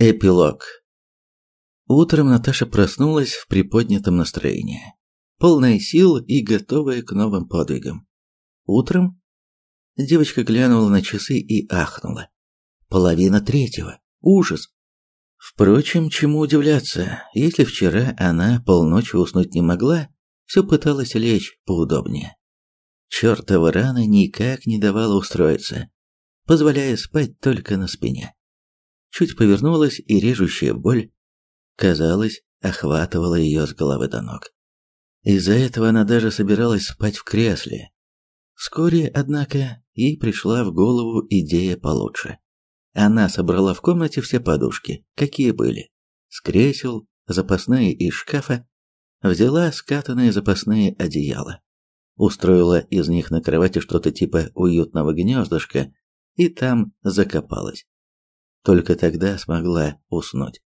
Эпилог. Утром Наташа проснулась в приподнятом настроении, полная сил и готовая к новым подвигам. Утром девочка глянула на часы и ахнула. Половина третьего. Ужас. Впрочем, чему удивляться, если вчера она полночи уснуть не могла, все пыталась лечь поудобнее. Чёртова рана никак не давала устроиться, позволяя спать только на спине чуть повернулась, и режущая боль, казалось, охватывала ее с головы до ног. Из-за этого она даже собиралась спать в кресле. Вскоре, однако, ей пришла в голову идея получше. Она собрала в комнате все подушки, какие были, с кресел, запасные из шкафа, взяла скатанные запасные одеяла, устроила из них на кровати что-то типа уютного гнездышка и там закопалась. Только тогда смогла уснуть.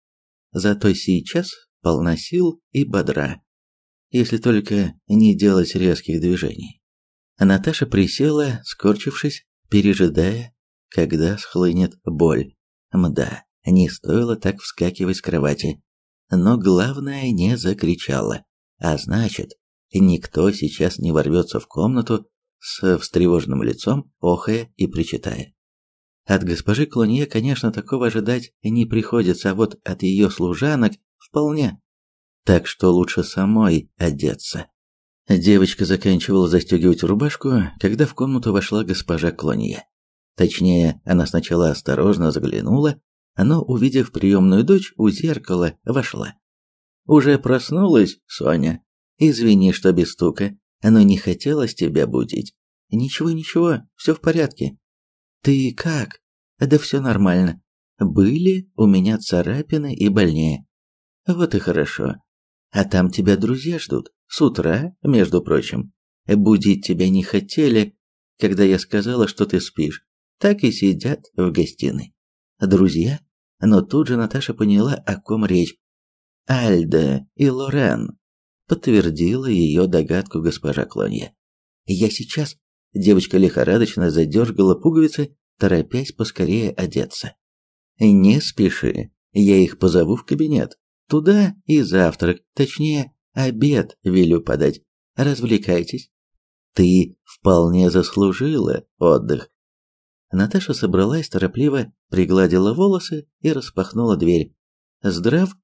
Зато сейчас полна сил и бодра, если только не делать резких движений. Наташа присела, скорчившись, пережидая, когда схлынет боль. Мда, не стоило так вскакивать с кровати. Но главное, не закричала. А значит, никто сейчас не ворвется в комнату с встревоженным лицом, охая и причитая. От госпожи Клонье, конечно, такого ожидать не приходится, а вот от ее служанок вполне. Так что лучше самой одеться. Девочка заканчивала застегивать рубашку, когда в комнату вошла госпожа Клонье. Точнее, она сначала осторожно заглянула, но, увидев приемную дочь у зеркала, вошла. «Уже проснулась, Соня? Извини, что без стука, но не хотелось тебя будить. Ничего, ничего, все в порядке. Ты как? Да все нормально. Были у меня царапины и больнее. Вот и хорошо. А там тебя друзья ждут. С утра, между прочим. Будить тебя не хотели, когда я сказала, что ты спишь. Так и сидят в гостиной. Друзья? Но тут же Наташа поняла, о ком речь. Альда и Лорен. Подтвердила ее догадку госпожа Клонья. Я сейчас Девочка лихорадочно задергала пуговицы, торопясь поскорее одеться. «Не спеши, я их позову в кабинет. Туда и завтрак, точнее, обед велю подать. Развлекайтесь. Ты вполне заслужила отдых». Наташа собралась торопливо, пригладила волосы и распахнула дверь. «Здрав?»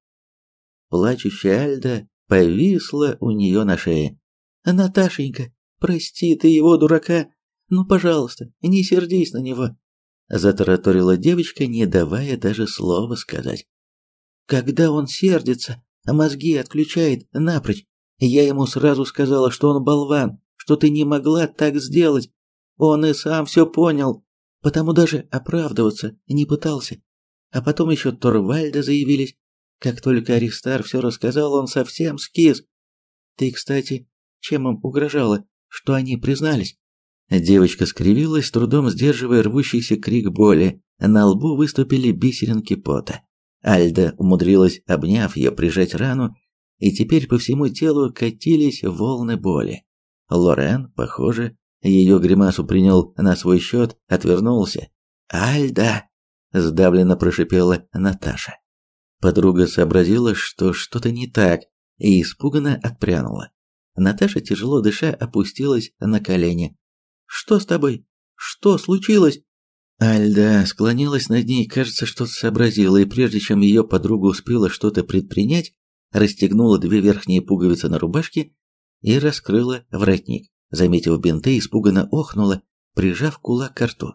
Плачущая Альда повисла у нее на шее. «Наташенька, Прости ты его, дурака. Ну, пожалуйста, не сердись на него. Затараторила девочка, не давая даже слова сказать. Когда он сердится, а мозги отключает напрочь, я ему сразу сказала, что он болван, что ты не могла так сделать. Он и сам все понял, потому даже оправдываться не пытался. А потом еще Торвальда заявились. Как только Аристар все рассказал, он совсем скис. Ты, кстати, чем им угрожала? Что они признались. Девочка скривилась, с трудом сдерживая рвущийся крик боли. На лбу выступили бисеринки пота. Альда умудрилась, обняв ее, прижать рану, и теперь по всему телу катились волны боли. Лорен, похоже, ее гримасу принял на свой счет, отвернулся. «Альда!» – сдавленно прошипела Наташа. Подруга сообразила, что что-то не так, и испуганно отпрянула. Наташа, тяжело дыша, опустилась на колени. «Что с тобой? Что случилось?» Альда склонилась над ней, кажется, что-то сообразила, и прежде чем ее подруга успела что-то предпринять, расстегнула две верхние пуговицы на рубашке и раскрыла воротник. Заметив бинты, испуганно охнула, прижав кулак к рту.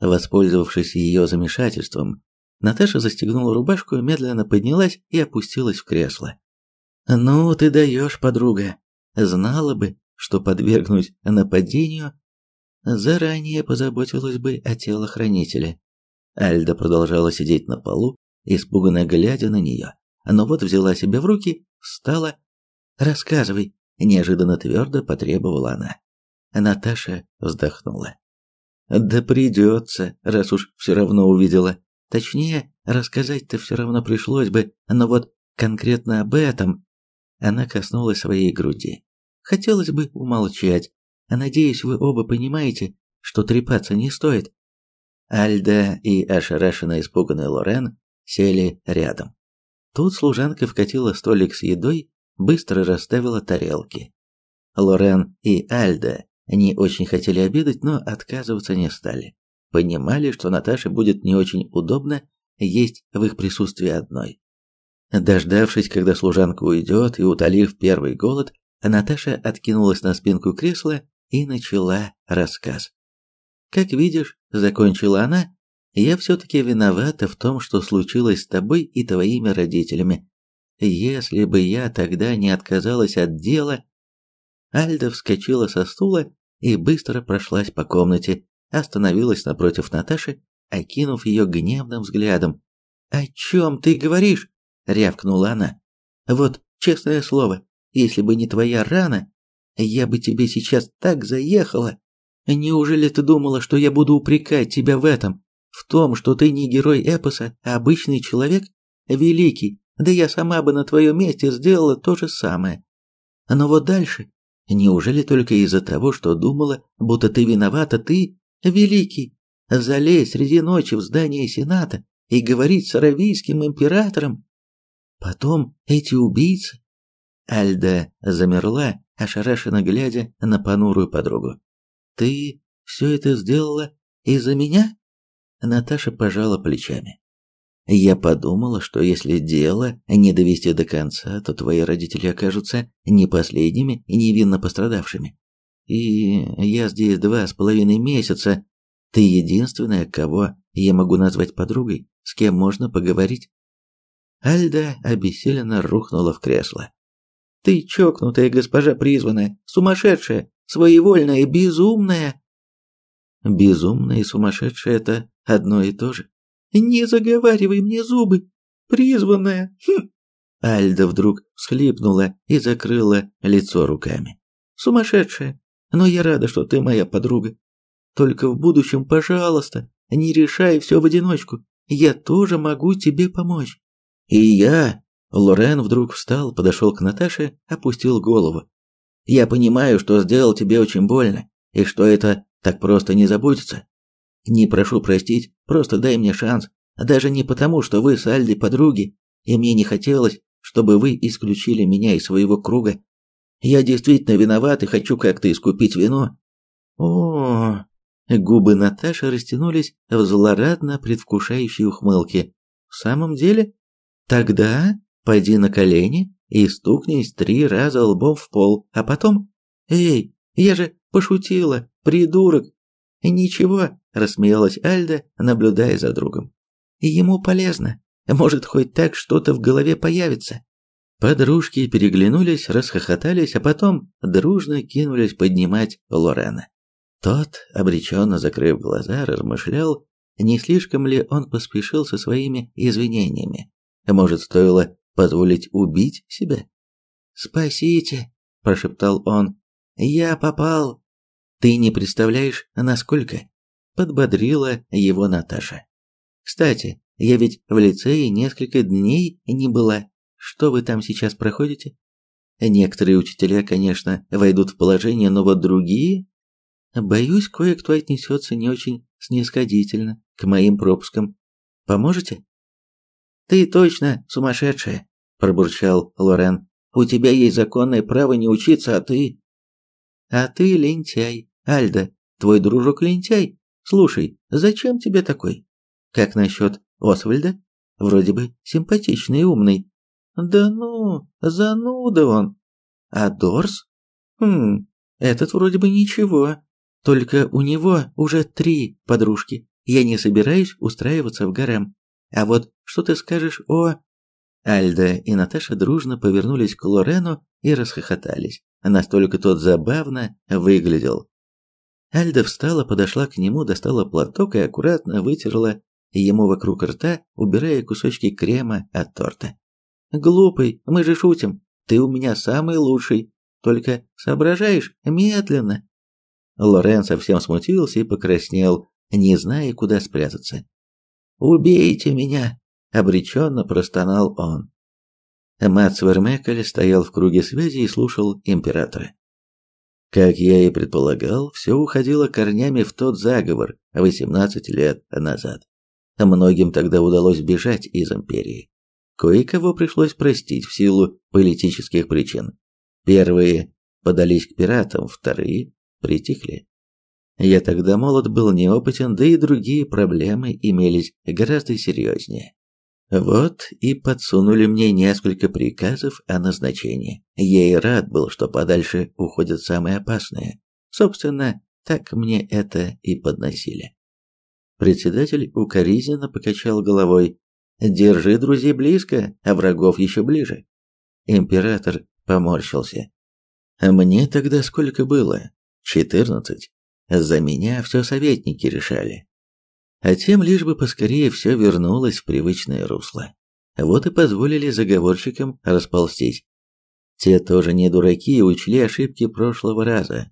Воспользовавшись ее замешательством, Наташа застегнула рубашку, медленно поднялась и опустилась в кресло. «Ну, ты даешь, подруга!» Знала бы, что подвергнусь нападению, заранее позаботилась бы о телохранителе. Альда продолжала сидеть на полу, испуганно глядя на нее. Но вот взяла себя в руки, встала. «Рассказывай», — неожиданно твердо потребовала она. Наташа вздохнула. «Да придется, раз уж все равно увидела. Точнее, рассказать-то все равно пришлось бы, но вот конкретно об этом она коснулась своей груди. Хотелось бы умолчать. А надеюсь, вы оба понимаете, что трепаться не стоит. Альда и ошарашенно испуганный Лорен сели рядом. Тут служанка вкатила столик с едой, быстро расставила тарелки. Лорен и Альда не очень хотели обедать, но отказываться не стали. Понимали, что Наташе будет не очень удобно есть в их присутствии одной. Дождавшись, когда служанка уйдет, и утолив первый голод, Наташа откинулась на спинку кресла и начала рассказ. «Как видишь», — закончила она, — «я все-таки виновата в том, что случилось с тобой и твоими родителями. Если бы я тогда не отказалась от дела...» Альда вскочила со стула и быстро прошлась по комнате, остановилась напротив Наташи, окинув ее гневным взглядом. «О чем ты говоришь?» — рявкнула она. «Вот, честное слово, если бы не твоя рана, я бы тебе сейчас так заехала. Неужели ты думала, что я буду упрекать тебя в этом? В том, что ты не герой эпоса, а обычный человек? Великий, да я сама бы на твоем месте сделала то же самое. Но вот дальше, неужели только из-за того, что думала, будто ты виновата, ты, великий, залезь среди ночи в здание Сената и говорить с аравийским императором? Потом эти убийцы, Альда замерла, ошарашенно глядя на понурую подругу. «Ты все это сделала из-за меня?» Наташа пожала плечами. «Я подумала, что если дело не довести до конца, то твои родители окажутся не последними и невинно пострадавшими. И я здесь два с половиной месяца. Ты единственная, кого я могу назвать подругой, с кем можно поговорить». Альда обессиленно рухнула в кресло. Ты чокнутая госпожа призванная, сумасшедшая, своевольная, безумная. Безумная и сумасшедшая – это одно и то же. Не заговаривай мне зубы, призванная. Хм. Альда вдруг всхлипнула и закрыла лицо руками. Сумасшедшая, но я рада, что ты моя подруга. Только в будущем, пожалуйста, не решай все в одиночку. Я тоже могу тебе помочь. И я, Лорен вдруг встал, подошел к Наташе, опустил голову. «Я понимаю, что сделал тебе очень больно, и что это так просто не забудется. Не прошу простить, просто дай мне шанс. Даже не потому, что вы с Альдой подруги, и мне не хотелось, чтобы вы исключили меня из своего круга. Я действительно виноват и хочу как-то искупить вину». О, губы Наташи растянулись в злорадно предвкушающей ухмылке. В самом деле? Тогда Пойди на колени и стукнись три раза лбом в пол, а потом... Эй, я же пошутила, придурок! Ничего, рассмеялась Альда, наблюдая за другом. Ему полезно. Может, хоть так что-то в голове появится. Подружки переглянулись, расхохотались, а потом дружно кинулись поднимать Лорена. Тот, обреченно закрыв глаза, размышлял, не слишком ли он поспешил со своими извинениями. Может, стоило позволить убить себя? «Спасите!» – прошептал он. «Я попал!» «Ты не представляешь, насколько!» – подбодрила его Наташа. «Кстати, я ведь в лицее несколько дней не была. Что вы там сейчас проходите?» Некоторые учителя, конечно, войдут в положение, но вот другие... Боюсь, кое-кто отнесется не очень снисходительно к моим пропускам. Поможете? «Ты точно сумасшедшая», – пробурчал Лорен. «У тебя есть законное право не учиться, а ты...» «А ты лентяй, Альда, твой дружок лентяй. Слушай, зачем тебе такой? Как насчет Освальда? Вроде бы симпатичный и умный». «Да ну, зануда он». «А Дорс? Хм, этот вроде бы ничего. Только у него уже три подружки. Я не собираюсь устраиваться в гарем. А вот что ты скажешь о...» Альда и Наташа дружно повернулись к Лорену и расхохотались. Настолько тот забавно выглядел. Альда встала, подошла к нему, достала платок и аккуратно вытерла ему вокруг рта, убирая кусочки крема от торта. «Глупый, мы же шутим. Ты у меня самый лучший. Только соображаешь медленно». Лорен совсем смутился и покраснел, не зная, куда спрятаться. «Убейте меня!» — обреченно простонал он. Мац Вермекель стоял в круге связи и слушал императора. Как я и предполагал, все уходило корнями в тот заговор 18 лет назад. Многим тогда удалось бежать из империи. Кое-кого пришлось простить в силу политических причин. Первые подались к пиратам, вторые притихли. Я тогда молод был неопытен, да и другие проблемы имелись гораздо серьезнее. Вот и подсунули мне несколько приказов о назначении. Я и рад был, что подальше уходят самые опасные. Собственно, так мне это и подносили. Председатель укоризненно покачал головой. «Держи друзей близко, а врагов еще ближе». Император поморщился. «Мне тогда сколько было? Четырнадцать. За меня все советники решали. А тем лишь бы поскорее все вернулось в привычное русло. Вот и позволили заговорщикам расползтись. Те тоже не дураки и учли ошибки прошлого раза.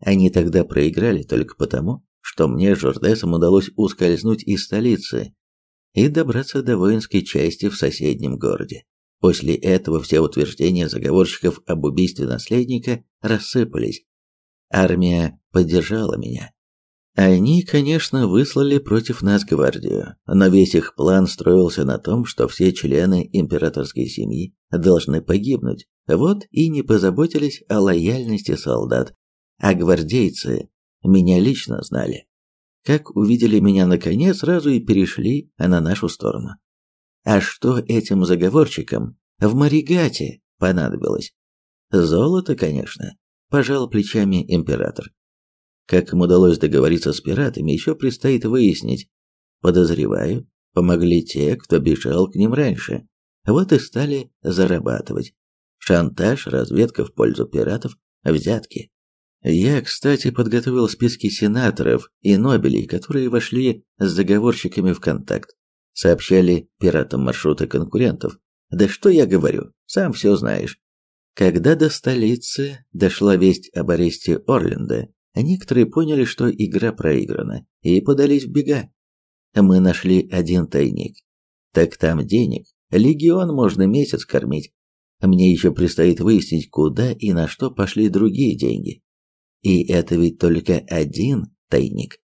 Они тогда проиграли только потому, что мне с Жордесом удалось ускользнуть из столицы и добраться до воинской части в соседнем городе. После этого все утверждения заговорщиков об убийстве наследника рассыпались. Армия поддержала меня. Они, конечно, выслали против нас гвардию, но весь их план строился на том, что все члены императорской семьи должны погибнуть. Вот и не позаботились о лояльности солдат, а гвардейцы меня лично знали. Как увидели меня наконец, сразу и перешли на нашу сторону. А что этим заговорщикам в Маригате понадобилось? Золото, конечно, пожал плечами император. Как им удалось договориться с пиратами, еще предстоит выяснить. Подозреваю, помогли те, кто бежал к ним раньше. Вот и стали зарабатывать. Шантаж, разведка в пользу пиратов, взятки. Я, кстати, подготовил списки сенаторов и нобелей, которые вошли с заговорщиками в контакт. Сообщали пиратам маршруты конкурентов. Да что я говорю, сам все знаешь. Когда до столицы дошла весть об аресте Орленда, некоторые поняли, что игра проиграна, и подались в бега. Мы нашли один тайник. Так там денег, легион можно месяц кормить. Мне еще предстоит выяснить, куда и на что пошли другие деньги. И это ведь только один тайник.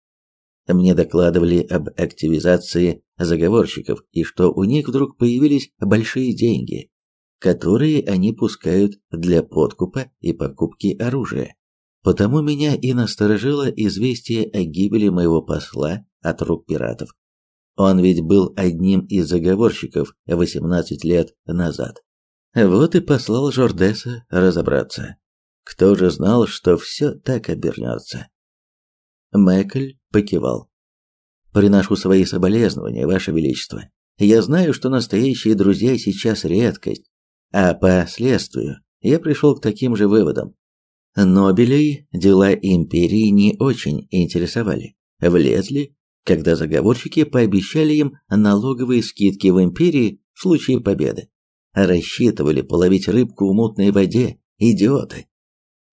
Мне докладывали об активизации заговорщиков и что у них вдруг появились большие деньги, которые они пускают для подкупа и покупки оружия. Потому меня и насторожило известие о гибели моего посла от рук пиратов. Он ведь был одним из заговорщиков 18 лет назад. Вот и послал Жордеса разобраться. Кто же знал, что все так обернется? Мэкль покивал. «Приношу свои соболезнования, Ваше Величество. Я знаю, что настоящие друзья сейчас редкость, а по следствию я пришел к таким же выводам. Нобелей дела империи не очень интересовали. Влезли, когда заговорщики пообещали им налоговые скидки в империи в случае победы. Рассчитывали половить рыбку в мутной воде, идиоты.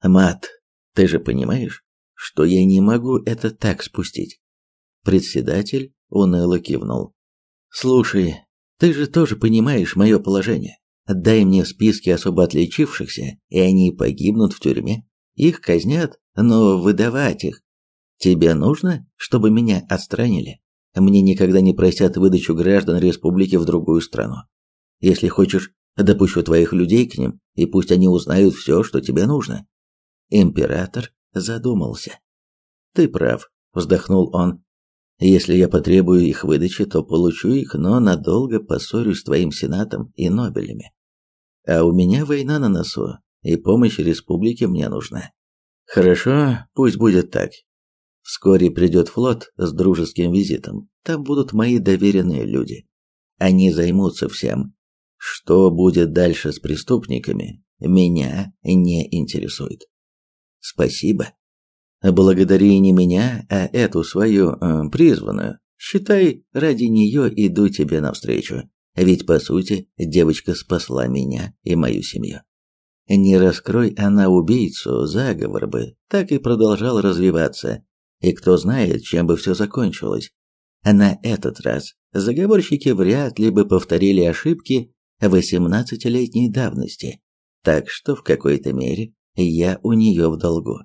Мат, ты же понимаешь, что я не могу это так спустить. Председатель уныло кивнул. Слушай, ты же тоже понимаешь мое положение. Дай мне списки особо отличившихся, и они погибнут в тюрьме. Их казнят, но выдавать их. Тебе нужно, чтобы меня отстранили? Мне никогда не простят выдачу граждан республики в другую страну. Если хочешь, допущу твоих людей к ним, и пусть они узнают все, что тебе нужно. Император задумался. «Ты прав», — вздохнул он. «Если я потребую их выдачи, то получу их, но надолго поссорюсь с твоим сенатом и нобелями. А у меня война на носу, и помощь республике мне нужна. Хорошо, пусть будет так. Вскоре придет флот с дружеским визитом. Там будут мои доверенные люди. Они займутся всем. Что будет дальше с преступниками, меня не интересует. Спасибо. Благодари не меня, а эту свою э, призванную. Считай, ради нее иду тебе навстречу. Ведь, по сути, девочка спасла меня и мою семью. Не раскрой она убийцу, заговор бы так и продолжал развиваться. И кто знает, чем бы все закончилось. На этот раз заговорщики вряд ли бы повторили ошибки восемнадцатилетней давности. Так что в какой-то мере я у нее в долгу.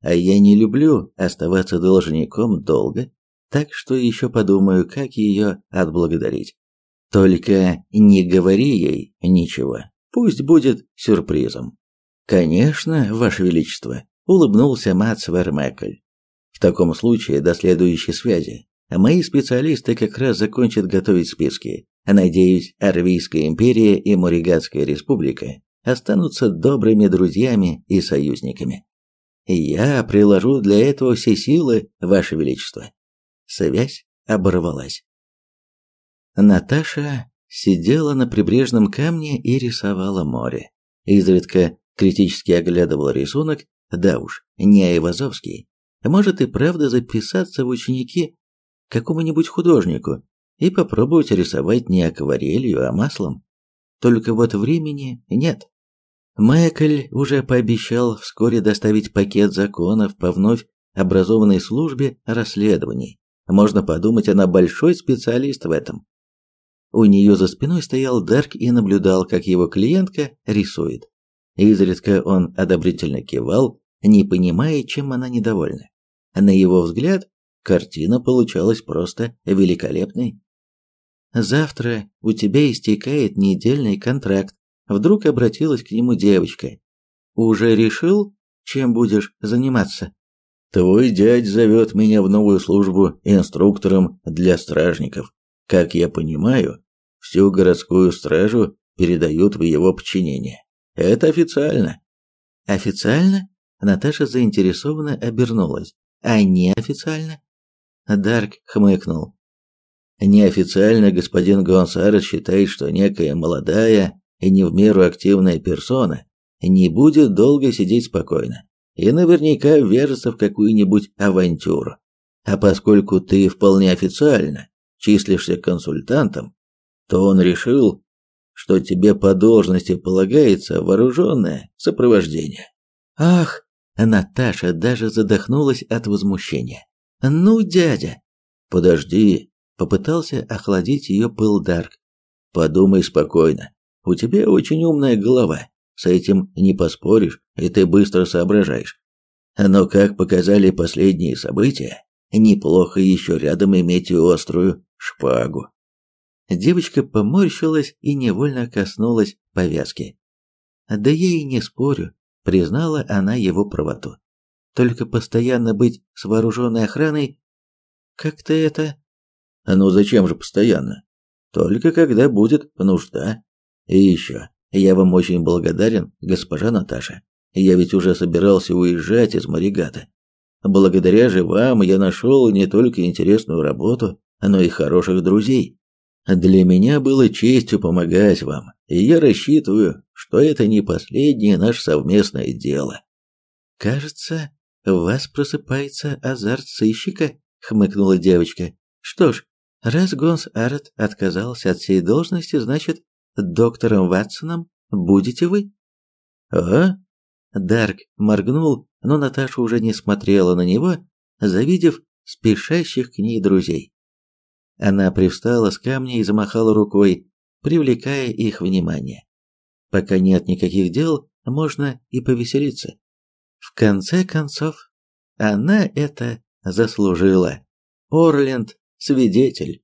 А я не люблю оставаться должником долго, так что еще подумаю, как ее отблагодарить. Только не говори ей ничего, пусть будет сюрпризом. Конечно, Ваше Величество, улыбнулся Мац Вермекль. В таком случае до следующей связи. Мои специалисты как раз закончат готовить списки. Надеюсь, Арвийская империя и Муригатская республика останутся добрыми друзьями и союзниками. Я приложу для этого все силы, Ваше Величество. Связь оборвалась. Наташа сидела на прибрежном камне и рисовала море. Изредка критически оглядывала рисунок, да уж, не Айвазовский. Может и правда записаться в ученики какому-нибудь художнику и попробовать рисовать не акварелью, а маслом. Только вот времени нет. Майкль уже пообещал вскоре доставить пакет законов по вновь образованной службе расследований. Можно подумать, она большой специалист в этом. У нее за спиной стоял Дарк и наблюдал, как его клиентка рисует. Изредка он одобрительно кивал, не понимая, чем она недовольна. На его взгляд, картина получалась просто великолепной. «Завтра у тебя истекает недельный контракт», вдруг обратилась к нему девочка. «Уже решил, чем будешь заниматься?» «Твой дядь зовет меня в новую службу инструктором для стражников. Как я понимаю, всю городскую стражу передают в его подчинение. Это официально. Официально? Наташа заинтересованно обернулась. А неофициально? Дарк хмыкнул. Неофициально господин Гонсарес считает, что некая молодая и не в меру активная персона не будет долго сидеть спокойно и наверняка ввяжется в какую-нибудь авантюру. А поскольку ты вполне официально числишься консультантом, то он решил, что тебе по должности полагается вооруженное сопровождение. Ах, Наташа даже задохнулась от возмущения. Ну, дядя, подожди, попытался охладить ее пыл Дарк. Подумай спокойно. У тебя очень умная голова. С этим не поспоришь, и ты быстро соображаешь. Но как показали последние события, неплохо еще рядом иметь острую шпагу. Девочка поморщилась и невольно коснулась повязки. Да я и не спорю, признала она его правоту. Только постоянно быть с вооруженной охраной как-то это... Ну зачем же постоянно? Только когда будет нужда. И еще, я вам очень благодарен, госпожа Наташа. Я ведь уже собирался уезжать из Маригата. Благодаря же вам я нашел не только интересную работу, но и хороших друзей. Для меня было честью помогать вам, и я рассчитываю, что это не последнее наше совместное дело. Кажется, в вас просыпается азарт сыщика, хмыкнула девочка. Что ж, раз Гонс Арт отказался от всей должности, значит, доктором Ватсоном будете вы? А? Дарк моргнул, но Наташа уже не смотрела на него, завидев спешащих к ней друзей. Она привстала с камня и замахала рукой, привлекая их внимание. Пока нет никаких дел, можно и повеселиться. В конце концов, она это заслужила. Орленд свидетель.